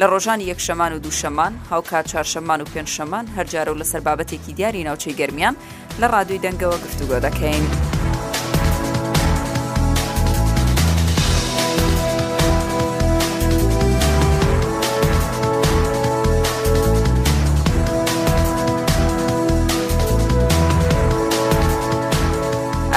لە ڕۆژانی یەکشەمان و دووشەمان، هاوکات چارشەمان و پێنجشەمان هەرجارە و لەسەر بابەتێکی دیاری ناوچەی گەرمیان لە ڕادوی دەنگەوە گفتوگۆ دەکەین.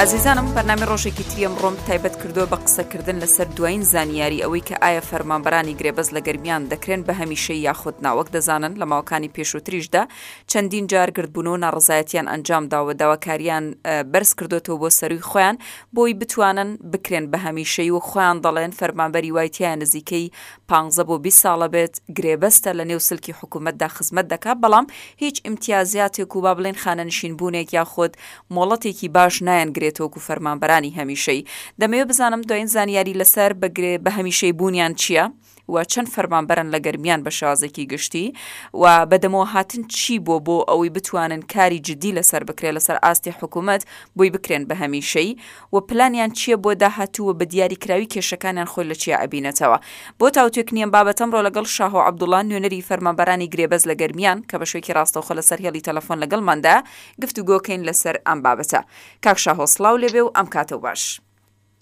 ئازیزانم بەنامی ڕۆژێکی تریەم ڕۆم تایبەت کرد کردووە بە قسەکردن لەسەر دوایین زانیاری ئەوەی کە ئایا فەرمانبەرانی گرێبەست لە گەرمیان دەکرێن بە هەمیشەی یاخود نا وەک دەزانن لە ماوەکانی پێشووتریشدا چەندین جار گردبوونەوە ناڕەزایەتیان ئەنجامداوە داواکاریان بەرزکردۆتەوە بۆ سەرووی خۆیان بۆی بتوانن بکرێن بە هەمیشەی وەک خۆیان دەڵێن فەرمانبەری وای تایە نزیکەی پانزە بۆ بیست ساڵە بێت گرێبەستە لە نێو سلکی حکومەتدا خزمەت دەکات بەڵام هیچ ئیمتیازاتێک و با بڵێین خانەنشینبوونێک یاخود مۆڵەتێکی باش نایانگرێت وەکو فەرمانبەرانی هەمیشەی، دەمەوێت بزانم دوایین زانیاری لەسەر بە گرێ بە هەمیشەی بوونیان چیە؟ و چەند فەرمانبەرن لە گەرمیان بە شێوازێکی گشتی؟ و بە دەمەوە هاتن چی بووە بۆ ئەوەی بتوانن کاری جدی لەسەر بکرێت لەسەر ئاستی حکومەت بۆی بکرێن بە هەمیشەی؟ و پلانیان چیە بۆ داهاتوو و بە دیاری کراوی کێشەکانیان خۆی لە چیا ئەبینێتەوە؟ بۆ تاوتوێکن ی ئەم بابەتە ئەمڕۆ لەگەڵ شاهۆ عەبدوڵا نوێنەری فەرمانبەرانی گرێبەست لە گەرمیان کە بە شوێکی ڕاستەوخۆ لەسەر هێڵی تەلەفۆن لەگەڵماندایە گفتوگۆ کەین لەسەر ئەم بابەتە. کاک شاهۆ سڵاو لێبێ و ئەم کاتەو باش.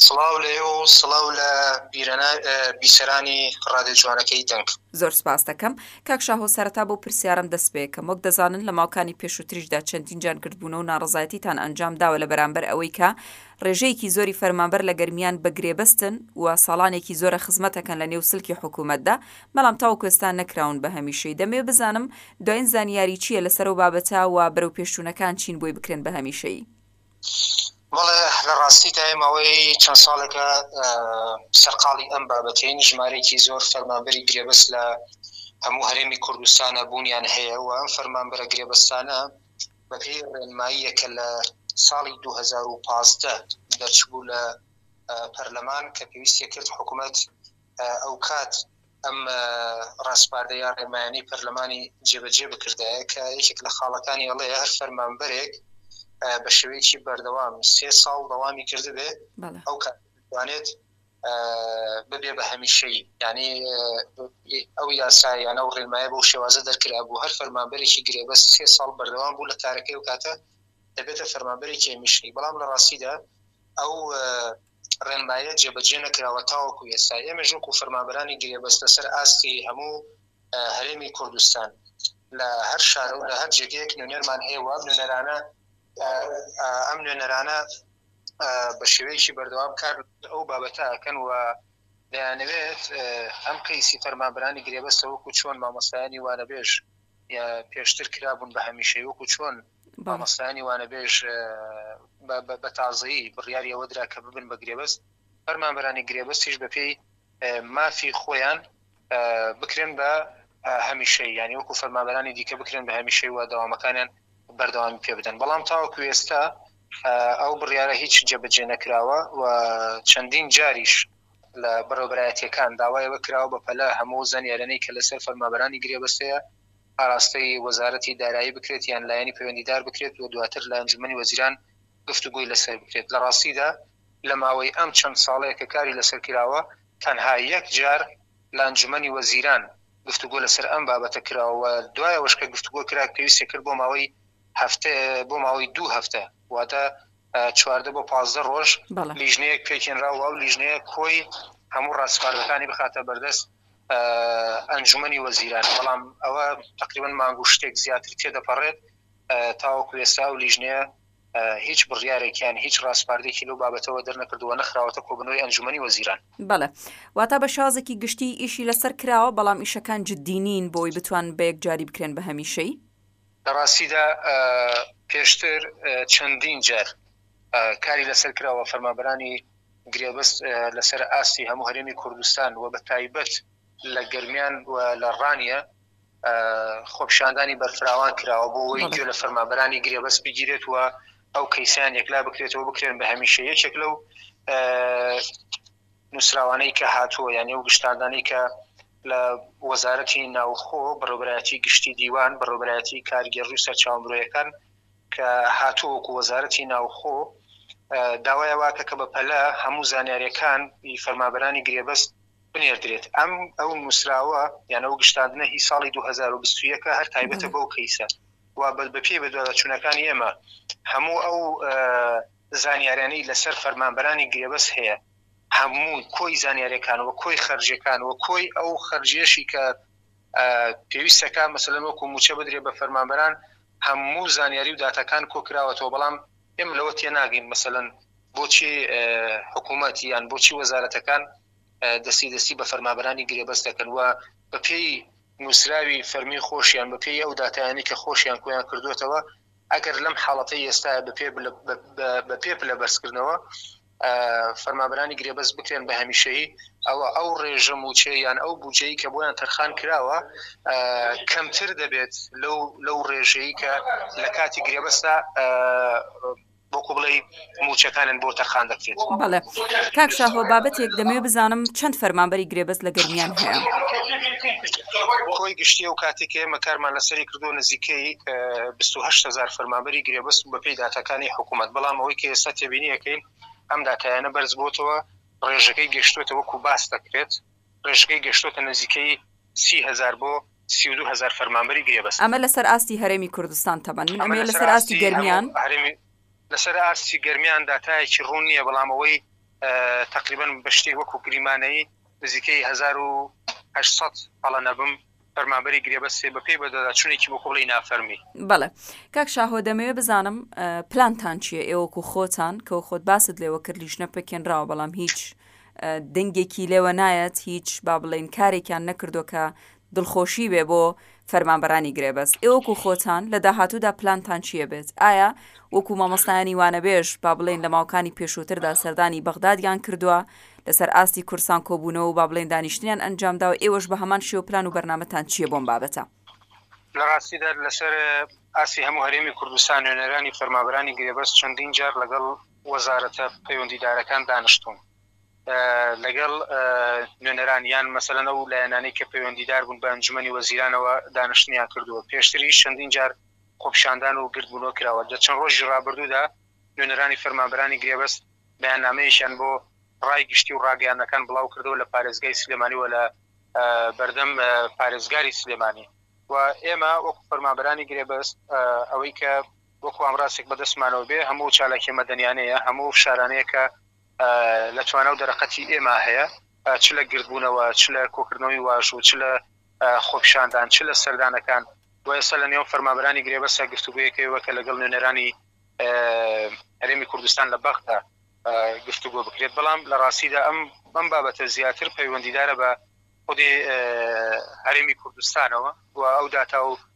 سڵاو لە ئێوە و سڵاو لە بیرەنا بیسەرانی ڕادیۆ جوانەکەی دەنگ. زۆر سپاستەکەم کاک شاهۆ سەرەتا بەو پرسیارەم دەست پێکەم وەک دەزانن لە ماوکانی پێشوتریشدا چەندین جار گردبونەو ناڕەزایەتیتان ئەنجام داوە لە بەرامبەر ئەوەی کە ڕێژەیەکی زۆری فەرمانبەر لە گەرمیان بە گرێبەستن و ساڵانێکی زۆرە خزمەتەکەن لە نێو سلکی حکومەتدا بەڵام تاوەکو ئێستا نەکراون بە هەمیشەی، دەمەوێت بزانم دوایین زانیاری چییە لەسەر ئەو بابەتە و بەرەوپێشچوونەکان چین بۆی بکرێن بە هەمیشەیی؟ بەڵێ لە ڕاستیدا ئێ ماوەی چەند ساڵێکە سەرقاڵی ئەم بابەتەین، ژمارەیەکی زۆر فەرمانبەری گرێبەست لە هەموو هەرێمی کوردستانا بوونیان هەیە و ئەم فەرمانبەرە گرێبەستانە بە پێی ڕێنماییەک کە لە ساڵی دوو هەزار و پازدە دەرچبوو لە پەرلەمان کە پێویستی کرد حکومەت ئەوکات ئەم ڕاسپاردە یا ڕێنمایانەی پەرلەمانی جێبەجێ بکردایە کە یەکێک لە خاڵەکانی ئەڵێ هەر فەرمانبەرێک بە شێوەیەکی بەردەوام سێ ساڵ دەوامی کردبێ ئەو کاتوانێت ببێ بە هەمیشەی یعنی ئەو یاسایانە و ڕێنمایە بۆ شێوازە دەرکرا بوو هەر فەرمانبەرێکی گرێبەست سێ ساڵ بەردەوام بوو لە کارەکەی و کاتە دەبێتە فەرمانبەرێکی هەمیشەی بەڵام لە ڕاستیدا ئەو ڕێنماییە جێبەجێ نەکراوە تاوەکو ئێستا ئێمەش وەکو فەرمانبەرانی گرێبەست لەسەر ئاستی هەموو هەرێمی کوردستان لە هەر شار و لە هەر جێگەیەک نوێنەرمان هەیە و ئەم نوێنەرانە ئەم نوێنەرانە بە شێوەیەکی بەردەوام کار ئەو بابەتە ئەکەن و دەیانەوێت ئەم کەیسی فەرمانبەرانی گرێبەستە وەکو چۆن مامۆستایانی وانەبێژ یا پێشتر کرابوون بە هەمیشەیی وەکو چۆن مامۆستایانی وانەبێژ بە تازەیی بڕیاری ئەوە درا کە ببن بە گرێبەست فەرمانبەرانی گرێبەستیش بەپێی مافی خۆیان بکرێن بە هەمیشەی یانی وەکو فەرمانبەرانی دیکە بکرێن بە هەمیشەی وە دەوامەکانیان بەردەوام پێ بدەن بەڵام تاوەکو ئێستا ئەو بڕیارە هیچ جێبەجێ نەکراوە و چەندین جاریش لە بەڕێوەبەرایەتییەکان داوای ئەوە کراوە بەپەلە هەموو زانیاریانەی کە لەسەر فەرمانبەرانی گرێبەستەیە ئاراستەی وەزارەتی دارایی بکرێت یان لایەنی پەیوەندیدار بکرێت و دواتر لە ئەنجومەنی وەزیران گفتوگۆی لەسەر بکرێت لە ڕاستیدا لە ماوەی ئەم چەند ساڵەیە کە کاری لەسەر کراوە تەنها یەک جار لە ئەنجومەنی وەزیران گفتوگۆ لەسەر ئەم بابەتە کراوە و دوای ئەوەش کە گفتوگۆ کرا پێویستە کرد بۆ ماوەی هەفتە بۆ ماوەی دوو هەفتە واتە چواردە بۆ پازدە ڕۆژ لیژنەیەک پێکهێنرا و ئەو لیژنەیە کۆی هەموو ڕاسپاردەکانی بخاتە بەردەست ئەنجومەنی وەزیران بەڵام ئەوە تقریبان مانگ و شتێک زیاتر تێدەپەڕێت تاوەکو ئێستا و لیژنەیە هیچ بڕیارێکیان هیچ ڕاسپاردێکی لەو بابەتەوە دەرنەکردووە نەخراوەتە کۆبنەوەی ئەنجومی وەزیران بڵێ واتا بە شازێکی گشتی ئیشی لەسەر کراوە بەڵام ئیشەکان جددینین بۆی بتوان بە یەک جاری بکرێن بە هەمیشەی لە ڕاستیدا پێشتر چەندین جار کاری لەسەر کراوە، فەرمانبەرانی گرێبەست لەسەر ئاستی هەموو هەرێمی کوردستان و بە تایبەت لە گەرمیان و لە ڕانیە خۆپیشاندانی بەرفراوان کراوە بۆ ئەوەی گوێ لە فەرمانبەرانی گرێبەست بگیرێت و ئەو کەیسەیان یەکلا بکرێتەوە بکرێن بە هەمیشە یەکێک لەو نووسراوانەی کە هاتووە یان ئەو گشتاندانەی کە لە وەزارەتی ناوخۆ، بەڕێوەبەرایەتی گشتی دیوان، بەڕێوەبەرایەتی کارگێڕی و سەرچاوە مرۆیەکان کە هاتووە وەکو وەزارەتی ناوخۆ داوای ئەوە کە کە بە پەلە هەموو زانیاریەکان ی فەرمابەرانی گرێبەست بنێردرێت ئەم ئەو نووسراوە یان ئەو گشتاندنە هی ساڵی دوو هەزار و بیست و یەک ە هەر تایبەتە بەو کەیسە و بە پێی بەدواداچوونەکانی ئێمە هەموو ئەو زانیاریانەی لەسەر فەرمانبەرانی گرێبەست هەیە هەموو کۆی زانیاریەکان و کۆی خەرجیەکان و کۆی ئەو خەرجیەشی کە پێویستە کە مەسەلەن وەکو موچە بدرێ بە فەرمانبەران هەموو زانیاری و داتاکان کۆ کراوەتەوە بەڵام ئێمە لەوە تێ ناگەین مەسەلەن بۆچی حکوومەتی یان بۆچی وەزارەتەکان دەستی دەستی بە فەرمابەرانی گرێبەست دەکەن و بە پێی نووسراوی فەرمی خۆشیان بە پێی ئەو دااتیانی کە خۆشیان کۆیان کردوێتەوە ئەگەر لەم حاڵەتی ئێستا بە پێ بە پێ پلە بەرزکردنەوە فەرمانبەرانی گرێبەست بکرێن بە هەمیشەیی، ئەوا ئەو ڕێژە مووچەیە یان ئەو بودجەی کە بۆیان تەرخان کراوە کەمتر دەبێت لەو ڕێژەی کە لە کاتی گرێبەستدا وەکو بڵێی مووچەکانیان بۆ تەرخان دەکرێت. بەڵێ کاک شاهۆ بابەتێک دەمەوێت بزانم چەند فەرمانبەری گرێبەست لە گەرمیان هەیە؟ کۆی گشتی ئەو کاتەی کە ئێمە کارمان لەسەری. بۆ نزیکەی بیست و هەشت هەزار فەرمانبەری گرێبەست بە پێی داتاکانی حکوومەت بەڵام ئەوەی کە ئێستا تێبینیەکەین ئەم داتایانە بەرز بۆتەوە ڕێژەکەی گەشتوتە وەکو باس دەکرێت ڕێژەکەی گەشتوتە نزیکەی سی هزار بۆ سی و دو هزار فەرمانبەری گرێبەست ئەمە لەسەر ئاستی هەرێمی کوردستان تەبەن من ئەمە لەسەر ئاستی گەرمیان لەسەر ئاستی گەرمیان داتایەکی ڕوون نییە بەڵام ئەوەی تقریبان بەشتی وەکو گریمانەیی نزیکەی هەزار و هەشت سەد هەڵە نەبم فەرمانبەری گرێبەستێ بە پێی بەدواداچوونێکی بۆ کۆڵەی نافەرمی. بەڵێ کاک شاهۆ دەمەوێ بزانم پلانتان چیە ئێوە وەکو خۆتان کەوە خۆت باست لێوە کرد لیژنە پێکێنراوە بەڵام هیچ دەنگێکی لێوە نایەت هیچ با بڵێین کارێکیان نەکردوە کە دڵخۆشی بێ بۆ فەرمانبەرانی گرێبەست. ئێوە وەکو خۆتان، لە داهاتوودا پلانتان چی ئەبێت؟ ئایا وەکو مامۆستایانی وانەبێژ، با بڵێین لە ماوەکانی پێشووتردا سەردانی بەغدادیان کردووە، لەسەر ئاستی کوردسان کۆبوونەوە و با بڵێین دانیشتنیان ئەنجامداوە، ئێوەش بە هەمان شێوە پلان و بەرنامەتان چییە بۆم بابەتە؟ لە ڕاستیدا لەسەر ئاستی هەموو هەرێمی کوردستان، نوێنەرانی فەرمانبەرانی گرێبەست چەندین جار لەگەڵ وەزارەتە پەیوەندیدارەکان دانشتوون. لەگەڵ نوێنەران یان مەسەلەن ئەو لایەنانەی کە پەیوەندیدار بوون بە ئەنجومەنی وەزیرانەوە دانیشتنیان کردووە، پێشتریش چەندین جار خۆپیشاندان و گردبوونەوە کراوە، لە چەند ڕۆژی ڕابردوودا نوێنەرانی فەرمانبەرانی گرێبەست بەیاننامەیەکیان بۆ ڕای گشتی و ڕاگەیاندنەکان بڵاوکردەوە لە پارێزگای سلێمانی و لە بەردەم پارێزگاری سلێمانی و ئێمە وەکو فەرمانبەرانی گرێبەست ئەوەی کە وەکو ئامرازێک بەدەستمانەوە بێ هەموو چالاکیە مەدەنیانەیە هەموو فشارانەیە کە لە توانا و دەرەقەتی ئێمە هەیە، چ لە گردبوونەوە، چ لە کۆکردنەوەی واژوو، چ لە خۆپیشاندان، چ لە سەردانەکان و ئێستا لە نێوان فەرمانبەرانی گرێبەستە گفتوگۆیەک هەیە کە لەگەڵ نوێنەرانی هەرێمی کوردستان لە بەغدا گفتوگۆ بکرێت، بەڵام لە ڕاستیدا ئەم ئەم بابەتە زیاتر پەیوەندیدارە بە خودی هەرێمی کوردستانەوە و ئەو داتا و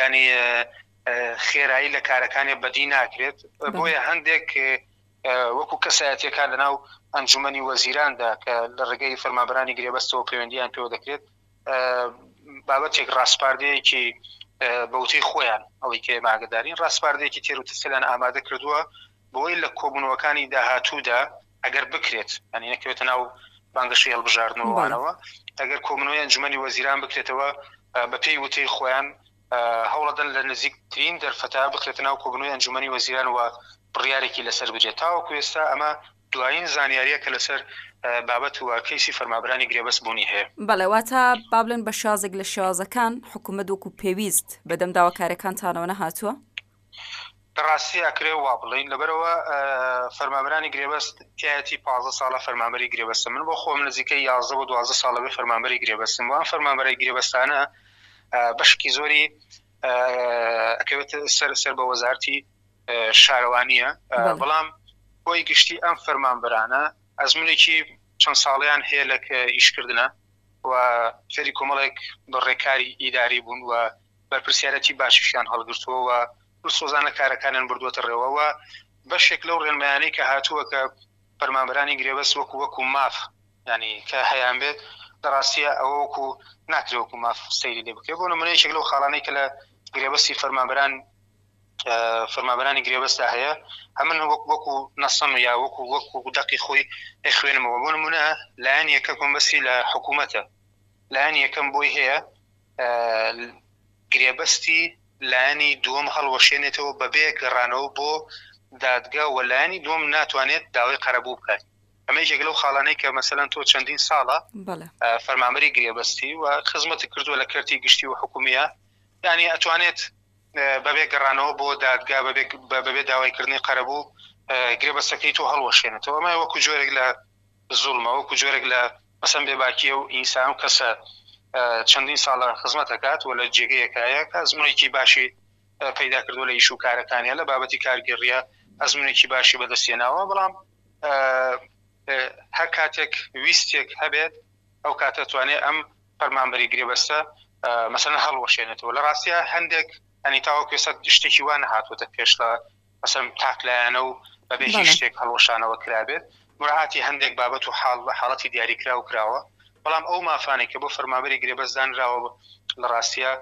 یانی خێرایی لە کارەکانێ بەدی ناکرێت بۆیە هەندێک وەکو کەسایەتەکان لەناو ئەنجومی وەزیراندا کە لە ڕێگەی فەرمابرانی گرێبەستەوە پەیوەندیان پێوە دەکرێت بابەتێک ڕاسپاردەیەکی بەوتەی خۆیان ئەوەی کە ماگەدارین ڕاسپاردەیەکی تێر و تسەلیان ئامادە کردووە بۆی لە کۆبوونەوەکانی داهاتوودا ئەگەر بکرێت ئەنی نەکەوێتە ناو بانگەشەی هەڵبژاردنەوەوانەوە ئەگەر کۆمنەوەی ئەنجومی وەزیران بکرێتەوە بەپێی وتەی خۆیان هەوڵەدەن لە نزیکترین دەرفەتا بکرێتە ناو کۆبنەوەی ئەنجومی وەزیران و بڕیارێکی لەسەر بجێت تاوەکو ئێستا ئەمە دوایین زانیاریە کە لەسەر بابەت وە کەیسی فەرمابرانی گرێبەس بوونی هەیە بەڵێواتە بابلن بە شازێک لە شێوازەکان حکوومەت وەکو پێویست بەدەم داواکارەکانتانەوە نەهاتووە بەڕاستی ئەکرێ وا بڵێین لەبەرئەوە فەرمانبەرانی گرێبەست تیایەتی پازدە ساڵە فەرمانبەری گرێبەستن من بۆ خۆم نزیکەی یازدە بۆ دوازدە ساڵە بێ فەرمانبەری گرێبەستم وام فەرمانبەرە گرێبەستانە بەشکی زۆری ئەکەوێت سەر سەر بە وەزارتی شارەوانیە بەڵام بۆی گشتی ئەم فەرمانبەرانە ئەزمونێکی چەند ساڵیان هەیە لە ئیشکردە و فێری کۆمەڵێک بە ڕێکاری ئیداری بوون و بەرپرسیارێتی باشیشیان هەڵگرتووە و دڵسۆزانە کارەکانیان بردووەتە ڕێوە و بەشێک لەو ڕێنمایانەی کە هاتووە کە فەرمانبەرانی گرێبەست وەکو وەکو ماف یانی کە هەیان بێت لە ڕاستیە ئەوە وەکو ناکرێ وەکو ماف سەیری لێ بکرێ بۆ نمونە یەکێک لەو خاڵانەی کە لە گرێبەستی فەرمانبەران فەرمانبەرانی گرێبەستا هەیە ئەمن وەک وەکو نەسەن و یا وەکو وەکو دەقی خۆی دەخوێنمەوە بۆ نمونە لایەن یەکە کۆمبەستی لە حکوومەتە لایەن یەکەم بۆی هەیە گرێبەستی لایەنی دووەم هەڵوەشێنێتەوە بەبێ گەڕانەوە بۆ دادگا و لایەنی دووەم ناتوانێت داوای قەرەبوو بکات ئەمە یەکێک لەو خاڵانەی کە مەسەلەن تۆ چەندین ساڵە فەرمانبەری گرێبەستی و خزمەتت کردووە لە کەرتی گشتی و حکومیە یانی ئەتوانێت بەبێ گەڕانەوە بۆ دادگا بەبێ داوایکردنی قەرەبوو گرێبەستەکەی تۆ هەڵوەشێنێتەوە ئەمە وەکو جۆرێک لە زوڵمە وەکو جۆرێک لە قسەم بێ باکیە و ئینسان و کەسە چەندین ساڵە خزمەت ئەکات و لە جێگەی یەکایەک ئەزمونێکی باشی پەیدا کردوە لە ئیش و کارەکانیا لە بابەتی کارگێڕیا ئەزمونێکی باشی بەدەست هێناوە بەڵام هەر کاتێک ویستێک هەبێت ئەو کاتە ئەتوانێ ئەم فەرمانبەری گرێبەستە مەسەلەن هەڵوەشێنێتەوە لە ڕاستیا هەندێک ئەنی تاوەکوێ سەد شتێکی وا نەهاتوەتە پێش لە مەسەلەن تاکلایەنە و بە بێ هیچ شتێک هەڵوەشانەوە کرابێت، مراعاتی هەندێک بابەت و حاڵ و حاڵەتی دیاریکراو کراوە، بەڵام ئەو مافانەی کە بۆ فەرمانبەری گرێبەست دانراوە لە ڕاستیا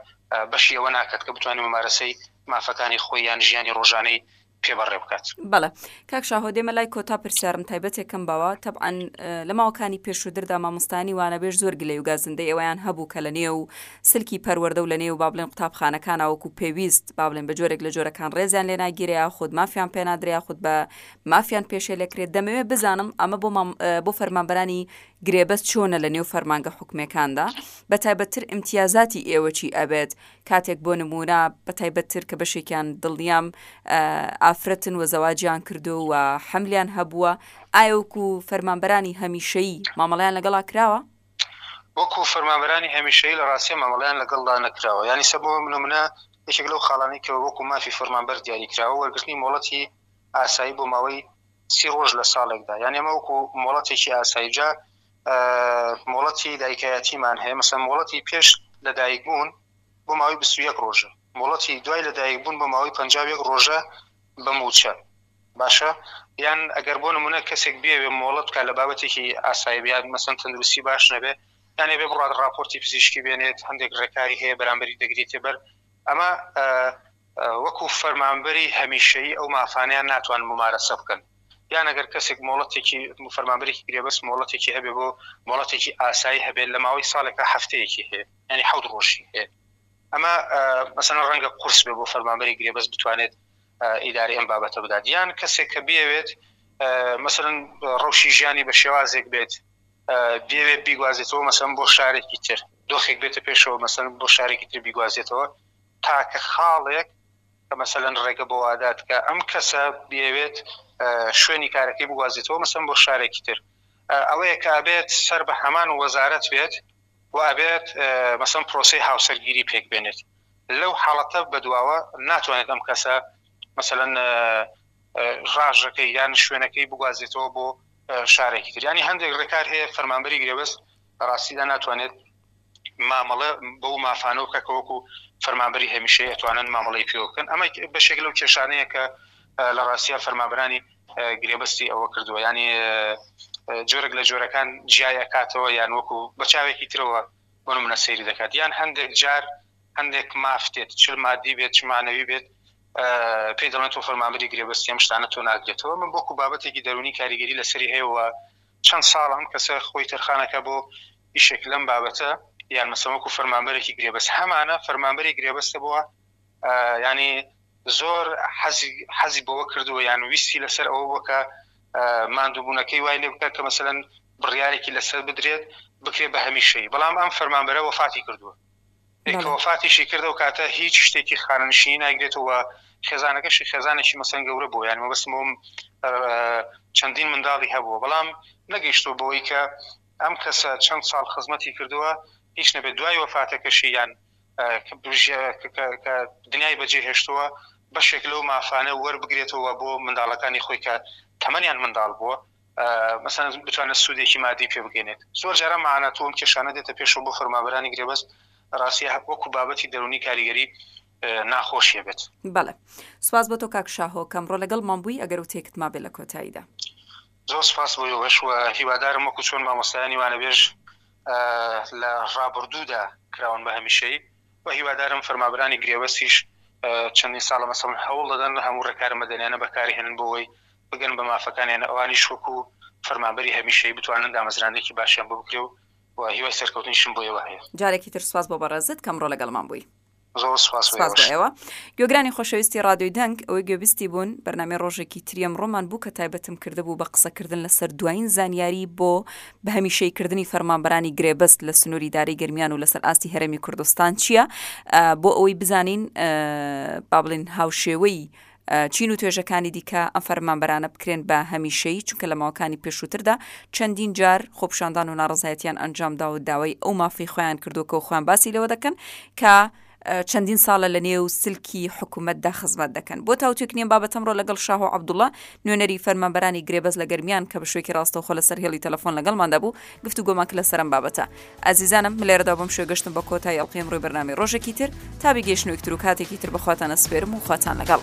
بەشی ئەوە ناکات کە بتوانێت ممارەسەی مافەکانی خۆی یان ژیانی ڕۆژانەی پێ بەڕێ بکات. بەڵێ کاک شاهۆ دێمە لای کۆتا پرسیارم تایبەتێکەم باوە تەبعەن لە ماوەکانی پێشووتردا مامۆستایانی وانەبێژ زۆر گلەی و گازندەی ئێوەیان هەبوو کە لە نێو سلکی پەروەردە و لەنێو با بڵێن قوتابخانەکانا وەکو پێویست با بڵێن بە جۆرێک لە جۆرەکان ڕێزیان لێ ناگیرێ یاخود مافیان پێ نادرێ یاخود بە مافیان پێشێلێکرێت دەمەوێت بزانم ئەمە بۆ مام- ە، بۆ فەرمانبەرانی گرێبەست چۆنە لە نێو فەرمانگە حکومیەکاندا بە تایبەتتر ئیمتیازاتی ئێوە چی ئەبێت کاتێک بۆ نموونە بە تایبەتتر کە بەشێکیان دڵنیام ە، ئافرەتن و زەواجیان کردووە و حەملیان هەبووە ئایا وەکو فەرمانبەرانی هەمیشەیی مامەڵەیان لەگەڵا کراوە؟ وەکو فەرمانبەرانی هەمیشەیی لە ڕاستیە مامەڵەیان لەگەڵدا نەکراوە یانیسە بۆ نمونە یەکێک لەو خاڵانەی کە وەکو مافی فەرمانبەر دیاری کراوە وەرگرتنی مۆڵەتی ئاسایی بۆ ماوەی سی ڕۆژ لە ساڵێکدا یان ئێمە وەکو مۆڵەتێکی ئاسایی جا مۆڵەتی دایکایەتیمان هەیە مەسەن مۆڵەتی پێش لە دایک بوون بۆ ماوەی بیست و یەک ڕۆژە مۆڵەتی دوای لە دایک بوون بۆ ماوەی پەنجا و یەک ڕۆژە بە مووچە باشە یان ئەگەر بۆ نمونە کەسێک بیەوێ مۆڵەت بکات لە بابەتێکی ئاسایی یان مەسەن تەندروستی باش نەبێ یان ئەبێ بڕات ڕاپۆرتی پزیشکی بێنێت هەندێک ڕێکاری هەیە بەرامبەری دەگریتێ بەر ئەمە وەکو فەرمانبەری هەمیشەیی ئەو مافانیان ناتوان ممارەسە بکەن یان ئەگەر کەسێک مۆڵەتێکی فەرمانبەرێکی گرێبەس مۆڵەتێکی هەبێ بۆ مۆڵەتێکی ئاسایی هەبێت لە ماوەی ساڵێکە هەفتەیەکی هەیە ینی حەوت ڕۆژی هەیە ئەمە مەسەن ڕەنگە قورس بێ بۆ فەرمانبەری گرێبەس بتوانێت ئیدارەی ئەم بابەتە بدات یان کەسێک کە بیەوێت مەسەرن ڕەوشی ژیانی بە شێوازێک بێت دەوێت بیگوازێتەوە مەسەن بۆ شارێکی تر دۆخێک بێتە پێشەوە مەسەن بۆ شارێکی تر بیگوازێتەوە تاکە خاڵێک کە مەسەن ڕێگە بۆ وادات کە ئەم کەسە بێوێت شوێنی کارەکەی بگوازێتەوە مەسەن بۆ شارێکی تر ئەوەیە کابێت سەر بە هەمان وەزارەت بێت و ئەبێت مەسەن پرۆسەی هاوسەرگیری پێک بێنێت لەو حاڵەتە بەدواوە ناتوانێت ئەم کەسە مەسەن ڕاژەکەی یان شوێنەکەی بگوازێتەوە بۆ شارێکی تر ینی هەندێک ڕێکار هەیە فەرمانبەری گرێبەست ڕاستیدا ناتوانێت مامەڵە بەو مافانەوە کە کەوەکو فەرمانبەری هەمیشەیە توانن مامەڵی پێوە بکەن ئەمە بەشێک لەو کێشانەیە کە لە ڕاستە فەرمابرانی گرێبەستی ئەوە کردووە یانی جۆرەک لە جۆرەکان جیای ئەکاتەوە یان وەکو بە چاوێکی ترەوە بۆ منە سەیری دەکات یان هەندێک جار هەندێک مافتێت چل مادی بێت چمانەوی بێت پێی دەڵێن تۆ فەرمانبری گرێبەستیم شتانە تۆ ناگرێتەوە من بۆکو بابەتێکی دەرونی کاریگەری لەسەری هەیەوە چەند ساڵ ئەم کەسە خۆی تەرخانەکە بۆ ئیشێک لەم بابەتە یان مەسەوەکو فەرمانبەرێکی گرێبەست هەمانە فەرمانبەری گرێبەستە بووە یانی زۆر حەزی حەزی بەوە کردووە یان ویستی لەسەر ئەوە بووە کە ماندووبوونەکەی وای لێ بکات کە مەسەن بڕیارێکی لەسەر بدرێت بکرێت بە هەمیشەی بەڵام ئەم فەرمانبەرە وەفاتی کردووە کە وەفاتیشی کردە و کاتە هیچ شتێکی خانەنشینی ناگرێتەوە خێزانەکەشی خێزانێکی مەسەن گەورە بۆ یان مەبستمەوەم چەندین منداڵی هەبووە بەڵام نەگەیشتۆ بەوەی کە ئەم کەسە چەند ساڵ خزمەتی کردووە هیچ نەبێت دوای وەفاتەکەشی یان بنای بەجێ هێشتووە بەشێک لەو مافانە وەربگرێتەوە بۆ منداڵەکانی خۆی کە تەمەنیان منداڵ بووە مەسەن بتوانە سوودێکی مادی پێ بگەێت زۆر جارە ماناتوەم کێشانە دێتە پێشەوە بۆ فەرمابرانی گرێبەست ڕاستە وەکو بابەتی دەرونی کاریگەری ناخۆشیە بێت بەڵێ سواز بۆ تۆ کاکشاهۆ کەمڕۆ لەگەڵ مامبووی ئەگەر و تێکت ما بێ لە کۆتاییدا زۆر سپاس بۆ یوەش و هیوادارم وەکو چۆن مامۆستایانی وانەبێژ لە ڕابوردوودا کراون بە هەمیشەیی و هیوادارم فەرمابەرانی گرێبەستیش چەندین ساڵە مەسەڵەن هەوڵ دەدەن هەموو ڕێکارە مەدەنیانە بەکار هێنن بۆ وەی بگەن بە مافەکانیان ئەوانیش وەکو فەرمابەری هەمیشەیی بتوانن دامەزراندنێکی باشیان بۆ بکرێ و هیوای سەرکەوتنیشم بۆ ئێوە هەیە. جارێکی تر سوپاس بۆ بەڕێزت کە ئەمڕۆ لەگەڵمان بووی. زۆر سوپاس سپاس بۆ ئێوە گوێگرانی خۆشەویستی ڕادوی دەنگ ئەوەی گوێبیستی بوون بەرنامی ڕۆژێکی تریەم ڕۆمان بوو کە تایبەتم کردبوو بە قسەکردن لەسەر دوایین زانیاری بۆ بە هەمیشەی کردنی فەرمانبەرانی گرێبەست لە سنووری داری گرمیان و لەسەر ئاستی هەرێمی کوردستان چییە بۆ ئەوەی بزانین بابلین هاوشێوەی چین و توێژەکانی دیکە ئەم فەرمانبەرانە بکرێن بە هەمیشەیی، چونکە لە ماوەکانی پێشووتردا چەندین جار خۆپیشاندان و ناڕەزایەتیان ئەنجامداوە و داوای ئەو مافەی خۆیان کردووە کە خۆیان باسی لەوە دەکەن کە چەندین ساڵە لە نێو سلکی حکومەتدا خزمەت دەکەن بۆ تاوتوێک نیم بابەت ئەمڕۆ لەگەڵ شاه و عەبدوڵڵا نوێنەری فەرمانبەرانی گرێبەست لە گەرمیان کە بە شوێکی ڕاستەوخۆ لەسەر هێڵی تەلەفۆن لەگەڵماندا بوو گفتوگۆمان کە لەسەر ئەم بابەتە ئازیزانم من لێرەدا بەم شێوە گەشتم بە کۆتایی ئەڵقەی ئەمڕۆی بەرنامەی ڕۆژێکی تر تا بگەیشتنوێک تر و کاتێکی تر بەخواتان ئەسپێرم و خواتان لەگەڵ.